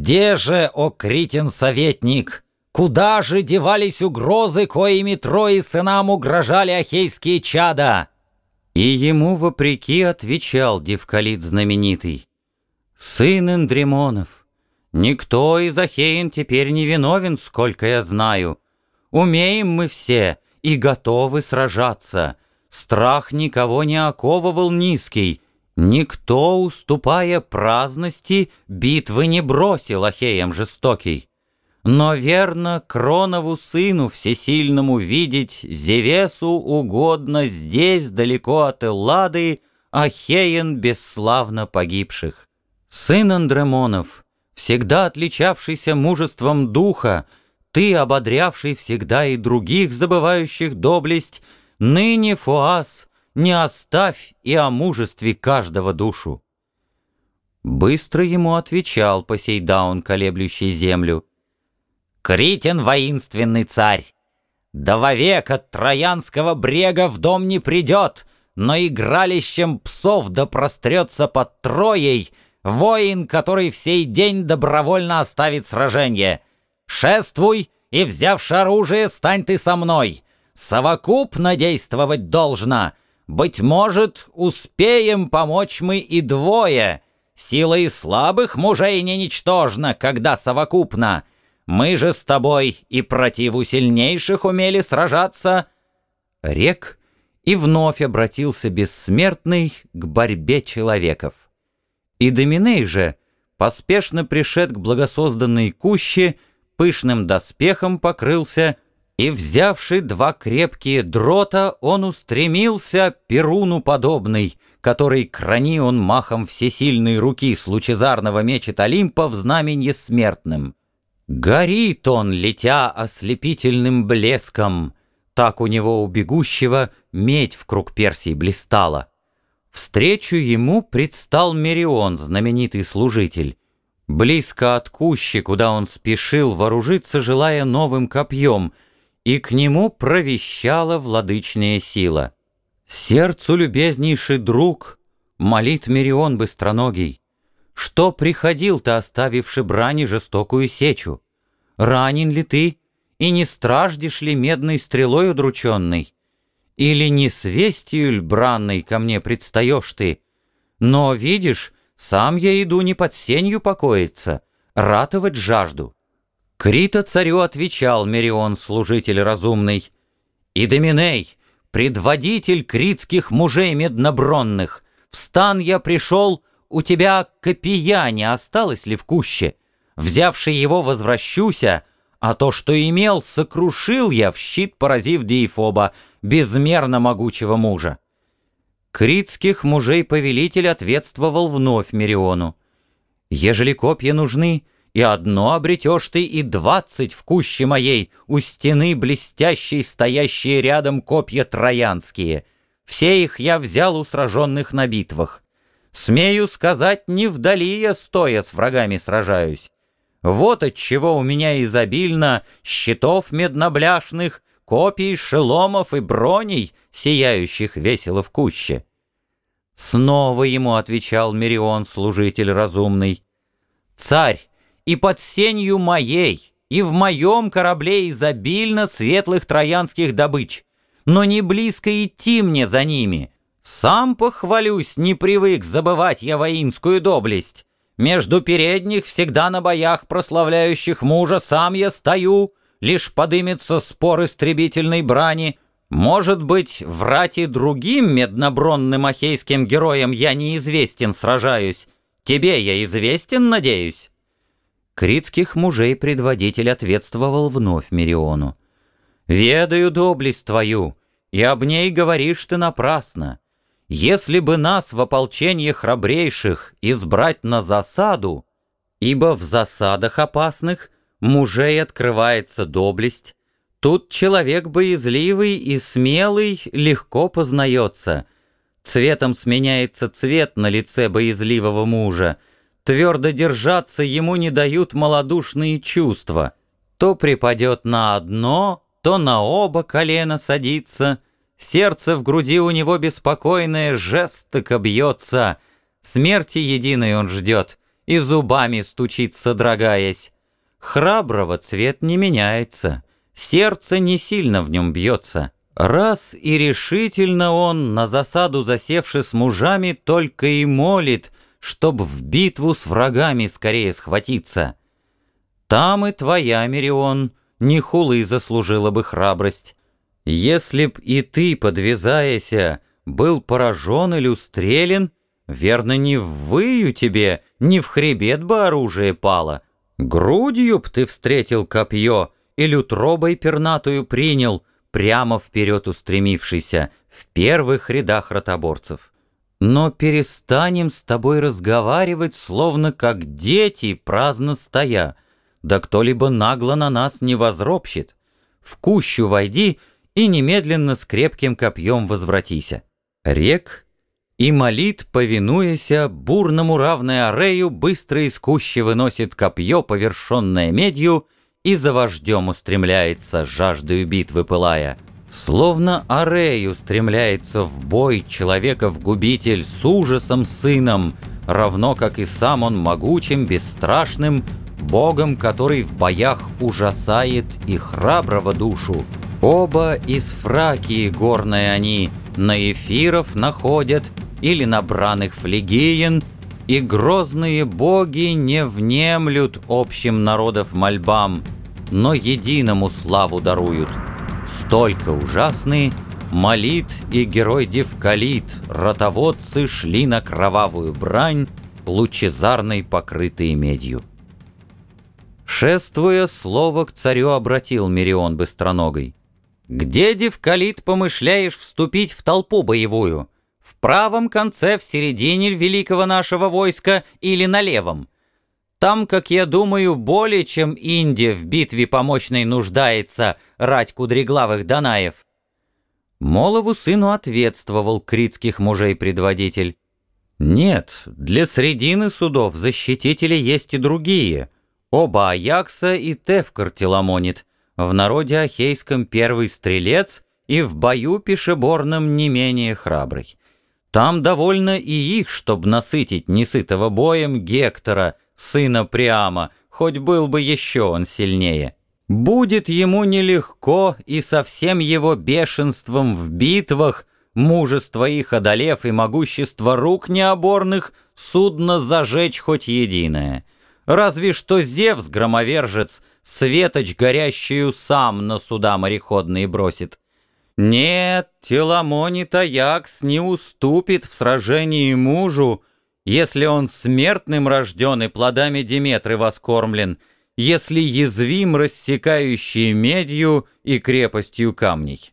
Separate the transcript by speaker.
Speaker 1: Где же, о Критин советник, куда же девались угрозы, коими трое сынам угрожали ахейские чада?
Speaker 2: И ему вопреки отвечал Девкалит знаменитый. Сын Эндремонов, никто из Ахеин теперь не виновен, сколько я знаю. Умеем мы все и готовы сражаться. Страх никого не оковывал низкий, Никто, уступая праздности, битвы не бросил Ахеям жестокий. Но верно Кронову сыну всесильному видеть Зевесу угодно здесь, далеко от Эллады, Ахеен бесславно погибших. Сын Андремонов, всегда отличавшийся мужеством духа, Ты, ободрявший всегда и других, забывающих доблесть, Ныне, Фуас, не оставь и о мужестве каждого душу. Быстро ему отвечал Посейдаун, колеблющий землю.
Speaker 1: Критен воинственный царь, да вовек от Троянского брега в дом не придет, но игралищем псов да прострется под Троей воин, который в сей день добровольно оставит сражение. Шествуй и, взявши оружие, стань ты со мной. Совокупно действовать должно — быть может, успеем помочь мы и двое. Сила и слабых мужей не ничтожна, когда совокупно. Мы же с тобой и противу сильнейших умели сражаться.
Speaker 2: Рек и вновь обратился бессмертный к борьбе человеков. И Доминей же, поспешно пришед к благосозданной куще, пышным доспехом покрылся, и, взявши два крепкие дрота, он устремился Перуну подобный, который крани он махом всесильной руки с лучезарного мечет Олимпа в знаменье смертным. Горит он, летя ослепительным блеском, так у него у бегущего медь в круг Персии блистала. Встречу ему предстал Мерион, знаменитый служитель. Близко от кущи, куда он спешил вооружиться, желая новым копьем — и к нему провещала владычная сила. «Сердцу любезнейший друг, молит Мерион быстроногий, что приходил ты, оставивши брани жестокую сечу? Ранен ли ты, и не страждешь ли медной стрелой удрученной? Или не с вестью ль бранной ко мне предстаешь ты? Но, видишь, сам я иду не под сенью покоиться, ратовать жажду». Крита царю отвечал Мерион, служитель разумный. «Идоминей, предводитель критских мужей меднобронных, в стан я пришел, у тебя копия не осталось ли в куще? Взявший его возвращуся, а то, что имел, сокрушил я в щит, поразив Диефоба, безмерно могучего мужа». Критских мужей повелитель ответствовал вновь Мериону. «Ежели копья нужны, — и одно обретешь ты, и двадцать в куще моей, у стены блестящей, стоящие рядом копья троянские. Все их я взял у сраженных на битвах. Смею сказать, не вдали я, стоя с врагами сражаюсь. Вот от чего у меня изобильно щитов меднобляшных, копий, шеломов и броней, сияющих весело в куще. Снова ему отвечал Мерион, служитель разумный. «Царь, и под сенью моей, и в моем корабле изобильно светлых троянских добыч, но не близко идти мне за ними. Сам похвалюсь, не привык забывать я воинскую доблесть. Между передних, всегда на боях прославляющих мужа, сам я стою, лишь подымется спор истребительной брани. Может быть, в рате другим меднобронным ахейским героям я неизвестен сражаюсь. Тебе я известен, надеюсь? Критских мужей предводитель ответствовал вновь Мериону. «Ведаю доблесть твою, и об ней говоришь ты напрасно. Если бы нас в ополчении храбрейших избрать на засаду, ибо в засадах опасных мужей открывается доблесть, тут человек боязливый и смелый легко познается. Цветом сменяется цвет на лице боязливого мужа — Твердо держаться ему не дают малодушные чувства. То припадет на одно, то на оба колена садится. Сердце в груди у него беспокойное жестоко бьется. Смерти единой он ждет, и зубами стучит, содрогаясь. Храброго цвет не меняется, сердце не сильно в нем бьется. Раз и решительно он, на засаду засевши с мужами, только и молит, чтоб в битву с врагами скорее схватиться. Там и твоя, Мирион, не хулы заслужила бы храбрость. Если б и ты, подвязаяся, был поражен или устрелен, верно, не в выю тебе, не в хребет бы оружие пало. Грудью б ты встретил копье или утробой пернатую принял, прямо вперед устремившийся, в первых рядах ротоборцев. Но перестанем с тобой разговаривать, словно как дети, праздно стоя, да кто-либо нагло на нас не возропщит. В кущу войди и немедленно с крепким копьем возвратися. Рек и молит, повинуяся, бурному равной арею, быстро из кущи выносит копье, повершенное медью, и за вождем устремляется, жаждою битвы пылая. Словно Арей устремляется в бой человеков-губитель с ужасом сыном, равно как и сам он могучим, бесстрашным, богом, который в боях ужасает и храброго душу. Оба из Фракии горной они, на эфиров находят или на браных флегиен, и грозные боги не внемлют общим народов мольбам, но единому славу даруют. Столько ужасные Молит и герой Девкалит, ротоводцы шли на кровавую брань, лучезарной покрытые медью. Шествуя, слово к царю обратил Мирион быстроногой. «Где, Девкалит, помышляешь вступить в толпу боевую? В правом конце, в середине великого нашего войска или на левом? Там, как я думаю, более чем Индия в битве помощной нуждается, рать кудреглавых Данаев». Молову сыну ответствовал критских мужей предводитель. «Нет, для средины судов защитители есть и другие. Оба Аякса и Тевкар теломонит, в народе ахейском первый стрелец и в бою пешеборном не менее храбрый. Там довольно и их, чтоб насытить несытого боем Гектора, сына Приама, хоть был бы еще он сильнее. Будет ему нелегко и со всем его бешенством в битвах, мужество их одолев и могущество рук необорных, судно зажечь хоть единое. Разве что Зевс, громовержец, светоч горящую сам на суда мореходные бросит. Нет, Теламонит Аякс не уступит в сражении мужу, если он смертным рожден и плодами Диметры воскормлен, если язвим рассекающий медью и крепостью камней.